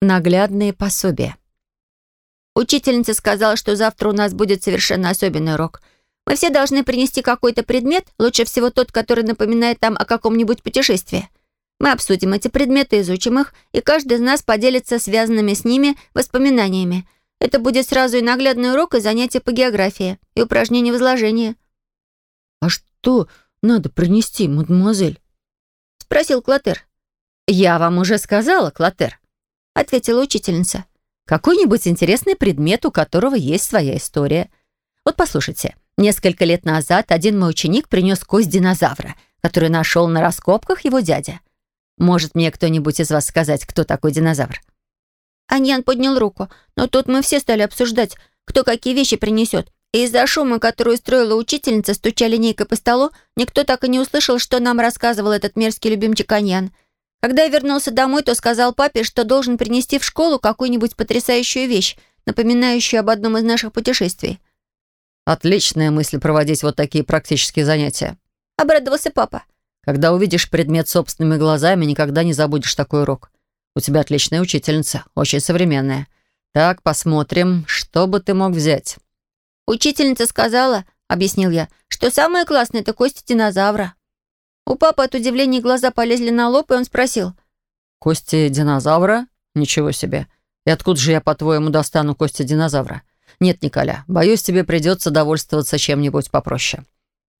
Наглядные пособия. Учительница сказала, что завтра у нас будет совершенно особенный урок. Мы все должны принести какой-то предмет, лучше всего тот, который напоминает нам о каком-нибудь путешествии. Мы обсудим эти предметы, изучим их, и каждый из нас поделится связанными с ними воспоминаниями. Это будет сразу и наглядный урок, и занятие по географии, и упражнение в изложении. «А что надо принести, мадемуазель?» — спросил Клотер. «Я вам уже сказала, Клотер», — ответила учительница. «Какой-нибудь интересный предмет, у которого есть своя история. Вот послушайте, несколько лет назад один мой ученик принес кость динозавра, который нашел на раскопках его дядя. Может мне кто-нибудь из вас сказать, кто такой динозавр?» Аньян поднял руку, но тут мы все стали обсуждать, кто какие вещи принесет. И из-за шума, который устроила учительница, стуча линейкой по столу, никто так и не услышал, что нам рассказывал этот мерзкий любимчик Аньян. Когда я вернулся домой, то сказал папе, что должен принести в школу какую-нибудь потрясающую вещь, напоминающую об одном из наших путешествий. «Отличная мысль проводить вот такие практические занятия», — обрадовался папа. Когда увидишь предмет собственными глазами, никогда не забудешь такой урок. У тебя отличная учительница, очень современная. Так, посмотрим, что бы ты мог взять». «Учительница сказала, — объяснил я, — что самое классное — это кости динозавра». У папы от удивления глаза полезли на лоб, и он спросил. «Кости динозавра? Ничего себе. И откуда же я, по-твоему, достану кости динозавра? Нет, Николя, боюсь, тебе придется довольствоваться чем-нибудь попроще».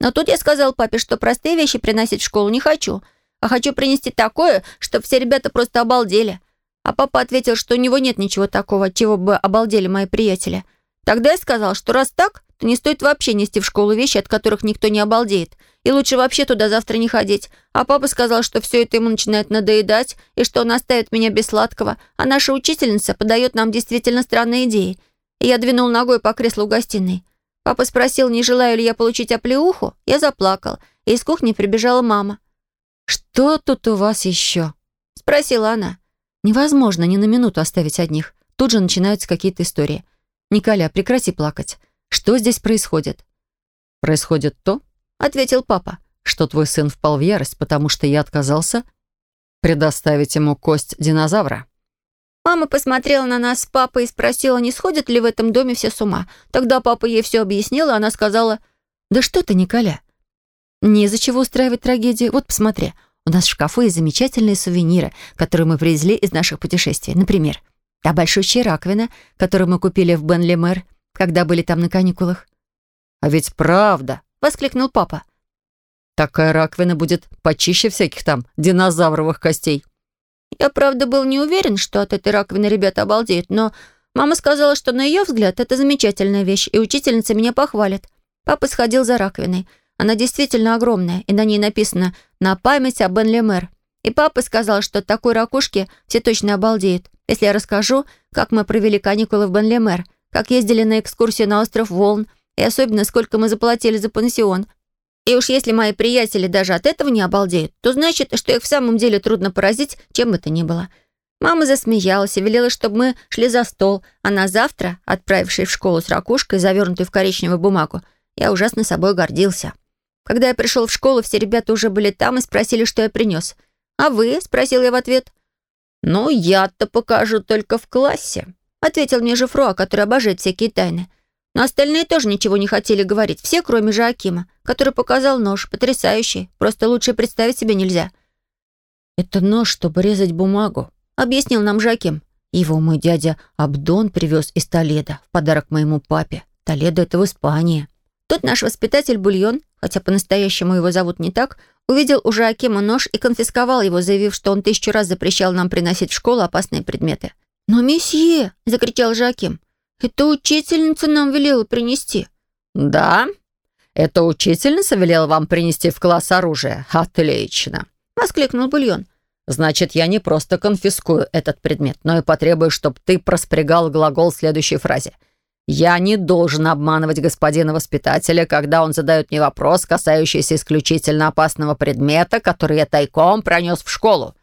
Но тут я сказал папе, что простые вещи приносить в школу не хочу, а хочу принести такое, чтобы все ребята просто обалдели. А папа ответил, что у него нет ничего такого, чего бы обалдели мои приятели. Тогда я сказал, что раз так, то не стоит вообще нести в школу вещи, от которых никто не обалдеет. И лучше вообще туда завтра не ходить. А папа сказал, что все это ему начинает надоедать, и что он оставит меня без сладкого, а наша учительница подает нам действительно странные идеи. И я двинул ногой по креслу гостиной. Папа спросил, не желаю ли я получить оплеуху. Я заплакал, и из кухни прибежала мама. «Что тут у вас еще?» — спросила она. «Невозможно ни на минуту оставить одних. Тут же начинаются какие-то истории. Николя, прекрати плакать. Что здесь происходит?» «Происходит то, — ответил папа, — что твой сын впал в ярость, потому что я отказался предоставить ему кость динозавра». Мама посмотрела на нас с папой и спросила, не сходят ли в этом доме все с ума. Тогда папа ей все объяснил, и она сказала, «Да что ты, Николя, не из-за чего устраивать трагедию. Вот посмотри, у нас в шкафу есть замечательные сувениры, которые мы привезли из наших путешествий. Например, та большущая раковина, которую мы купили в Бенли-Мэр, когда были там на каникулах». «А ведь правда!» — воскликнул папа. «Такая раковина будет почище всяких там динозавровых костей». Я, правда, был не уверен, что от этой раковины ребята обалдеют, но мама сказала, что на ее взгляд это замечательная вещь, и учительница меня похвалит. Папа сходил за раковиной. Она действительно огромная, и на ней написано «На память о Бен Лемер». И папа сказал, что от такой ракушки все точно обалдеют, если я расскажу, как мы провели каникулы в Бен Лемер, как ездили на экскурсию на остров Волн, и особенно сколько мы заплатили за пансион, и уж если мои приятели даже от этого не обалдеют, то значит, что их в самом деле трудно поразить, чем бы то ни было. Мама засмеялась и велела, чтобы мы шли за стол, а на завтра, отправившись в школу с ракушкой, завернутой в коричневую бумагу, я ужасно собой гордился. Когда я пришел в школу, все ребята уже были там и спросили, что я принес. «А вы?» — спросил я в ответ. «Ну, я-то покажу только в классе», — ответил мне Жифруа, который обожает всякие тайны. Но остальные тоже ничего не хотели говорить, все, кроме Жоакима, который показал нож, потрясающий, просто лучше представить себе нельзя. «Это нож, чтобы резать бумагу», — объяснил нам Жоаким. «Его мой дядя Абдон привез из Толеда в подарок моему папе. Толедо — это в Испании». Тут наш воспитатель Бульон, хотя по-настоящему его зовут не так, увидел у Жоакима нож и конфисковал его, заявив, что он тысячу раз запрещал нам приносить в школу опасные предметы. «Но, месье!» — закричал Жоаким. «Это учительница нам велела принести». «Да? Это учительница велела вам принести в класс оружие? Отлично!» — воскликнул Бульон. «Значит, я не просто конфискую этот предмет, но и потребую, чтобы ты проспрягал глагол в следующей фразе. Я не должен обманывать господина воспитателя, когда он задает мне вопрос, касающийся исключительно опасного предмета, который я тайком пронес в школу.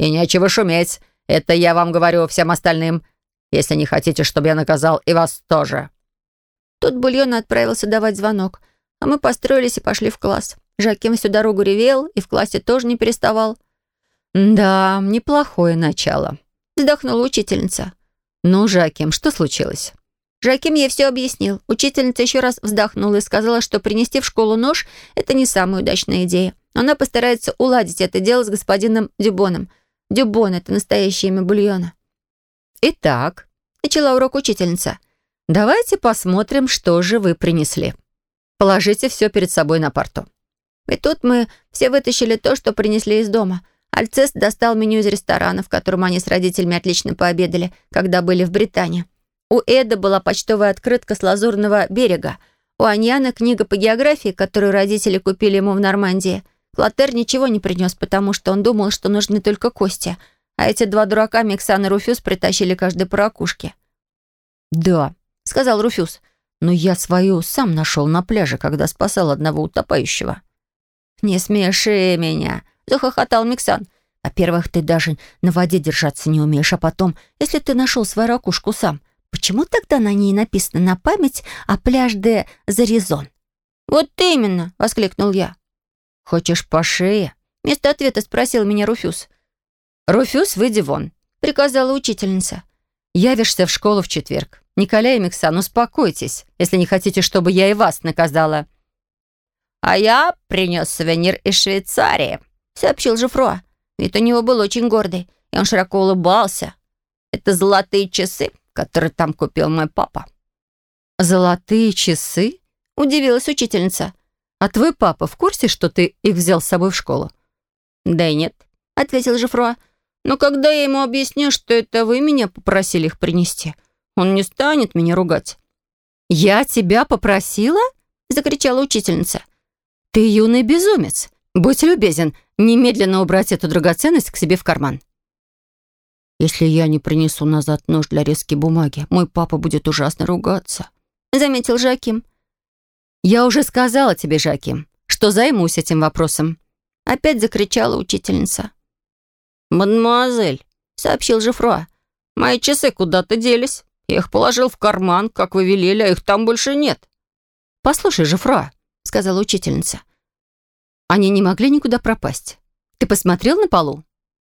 И нечего шуметь. Это я вам говорю всем остальным если не хотите, чтобы я наказал и вас тоже». Тут Бульон отправился давать звонок, а мы построились и пошли в класс. Жаким всю дорогу ревел и в классе тоже не переставал. «Да, неплохое начало», — Вздохнула учительница. «Ну, Жаким, что случилось?» Жаким ей все объяснил. Учительница еще раз вздохнула и сказала, что принести в школу нож — это не самая удачная идея. Она постарается уладить это дело с господином Дюбоном. Дюбон — это настоящее имя бульона. «Итак», — начала урок учительница, «давайте посмотрим, что же вы принесли. Положите все перед собой на парту». И тут мы все вытащили то, что принесли из дома. Альцест достал меню из ресторана, в котором они с родителями отлично пообедали, когда были в Британии. У Эда была почтовая открытка с Лазурного берега. У Аньяна книга по географии, которую родители купили ему в Нормандии. Клотер ничего не принес, потому что он думал, что нужны только кости. А эти два дурака, Миксан и Руфюз, притащили каждый по ракушке. «Да», — сказал Руфюз, «но я свою сам нашел на пляже, когда спасал одного утопающего». «Не смеши меня», — захохотал Миксан. «Во-первых, ты даже на воде держаться не умеешь, а потом, если ты нашел свою ракушку сам, Почему тогда на ней написано на память о пляж де Заризон? «Вот именно!» — воскликнул я. «Хочешь по шее?» — вместо ответа спросил меня Руфюз. «Руфюз, выйди вон», — приказала учительница. «Явишься в школу в четверг. Николя и Миксан, успокойтесь, если не хотите, чтобы я и вас наказала». «А я принес сувенир из Швейцарии», — сообщил Жифро. Вид у него был очень гордый, и он широко улыбался. «Это золотые часы, который там купил мой папа». «Золотые часы?» — удивилась учительница. «А твой папа в курсе, что ты их взял с собой в школу?» «Да и нет», — ответил Жифруа. «Но когда я ему объясню, что это вы меня попросили их принести, он не станет меня ругать». «Я тебя попросила?» — закричала учительница. «Ты юный безумец. Будь любезен, немедленно убрать эту драгоценность к себе в карман». Если я не принесу назад нож для резки бумаги, мой папа будет ужасно ругаться», — заметил Жаким. «Я уже сказала тебе, Жаким, что займусь этим вопросом». Опять закричала учительница. «Мадемуазель», — сообщил Жифруа, — «мои часы куда-то делись. Я их положил в карман, как вы велели, а их там больше нет». «Послушай, Жифруа», — сказала учительница, — «они не могли никуда пропасть. Ты посмотрел на полу?»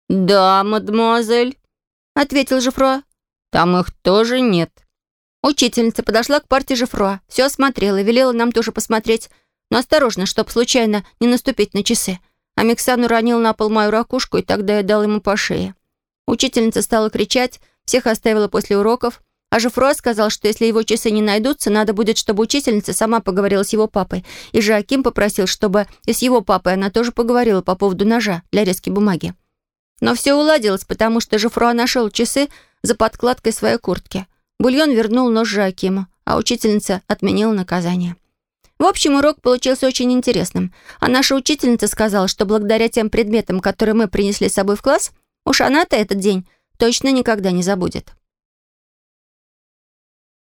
«Да, мадемуазель», — ответил Жифруа. «Там их тоже нет». Учительница подошла к парте Жифруа, все осмотрела, велела нам тоже посмотреть, но осторожно, чтоб случайно не наступить на часы. А Миксан уронил на пол мою ракушку, и тогда я дал ему по шее. Учительница стала кричать, всех оставила после уроков, а Жифруа сказал, что если его часы не найдутся, надо будет, чтобы учительница сама поговорила с его папой. И Жаким попросил, чтобы и с его папой она тоже поговорила по поводу ножа для резки бумаги. Но все уладилось, потому что Жифруа нашел часы за подкладкой своей куртки. Бульон вернул нож Жакиму, а учительница отменила наказание. В общем, урок получился очень интересным. А наша учительница сказала, что благодаря тем предметам, которые мы принесли с собой в класс, уж она-то этот день точно никогда не забудет.